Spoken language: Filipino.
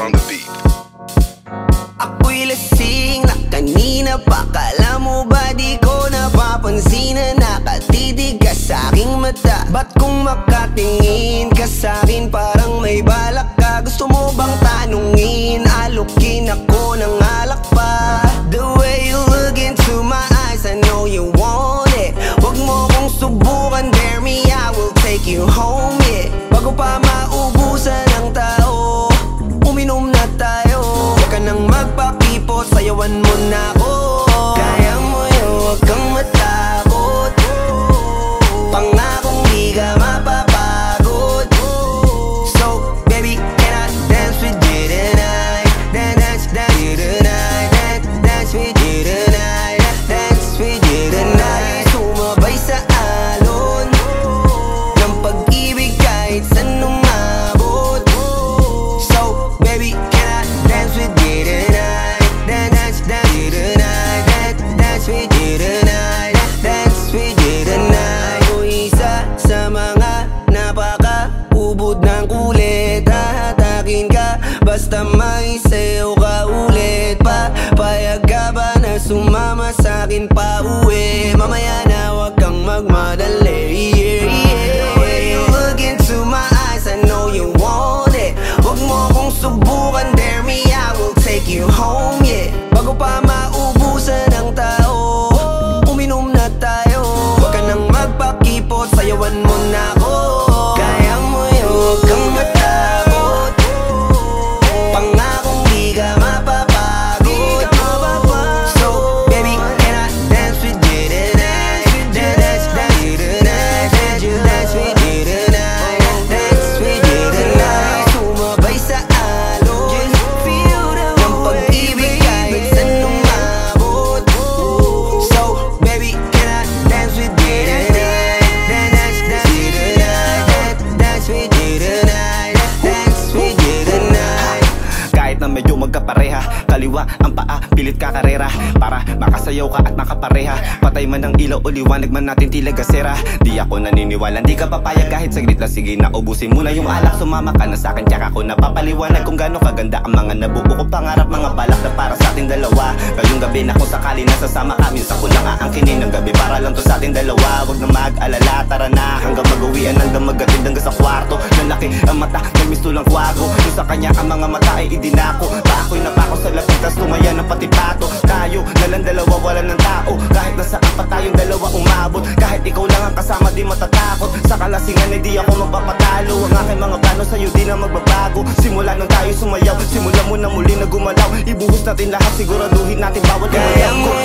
on the beat. Ako'y lasing na kanina pa. Kala mo ba di ko napapansin Na nakatitig ka sa aking mata? Ba't kung makatingin ka sa akin Parang may balak ka? Gusto mo bang tanungin? Alukin ako culpa, mas magkapareha. Kaliwa ang paa, pilit ka karera. Para makasayaw ka at makapareha. Patay man ang ilaw o liwanag man natin tila gasera. Di ako naniniwala, di ka papayag. Kahit saglit lang Sige na ubusin mo na yung alak. Sumama ka na sa'kin, tsaka ko napapaliwanag Kung gaano kaganda ang mga nabuo kong pangarap Mga balak na para sa ating dalawa. Ngayong gabi na kung sakali nasasama ka Minsan ko lang aangkinin ng gabi. Para lang to sa ating dalawa. Huwag na mag-alala, tara na Hanggang mag-uwian, hanggang magatid hanggang sa kwarto Nalaki ang mata, may misto lang kwago Yung sa kanya ang mga mata ay idinako. Pa ako'y napako sa lapit, tas tumaya ng pati pato Tayo, nalang dalawa, wala ng tao. Kahit nasaan pa tayong dalawa umabot. Kahit ikaw lang ang kasama, di matatakot. Sa kalasingan, hindi ako magpapatalo. Ang aking mga plano sa'yo, di na magbabago. Simula nung tayo sumayaw, simula mo na muli na gumalaw. Ibuhos natin lahat, siguraduhin natin bawal Kaya mo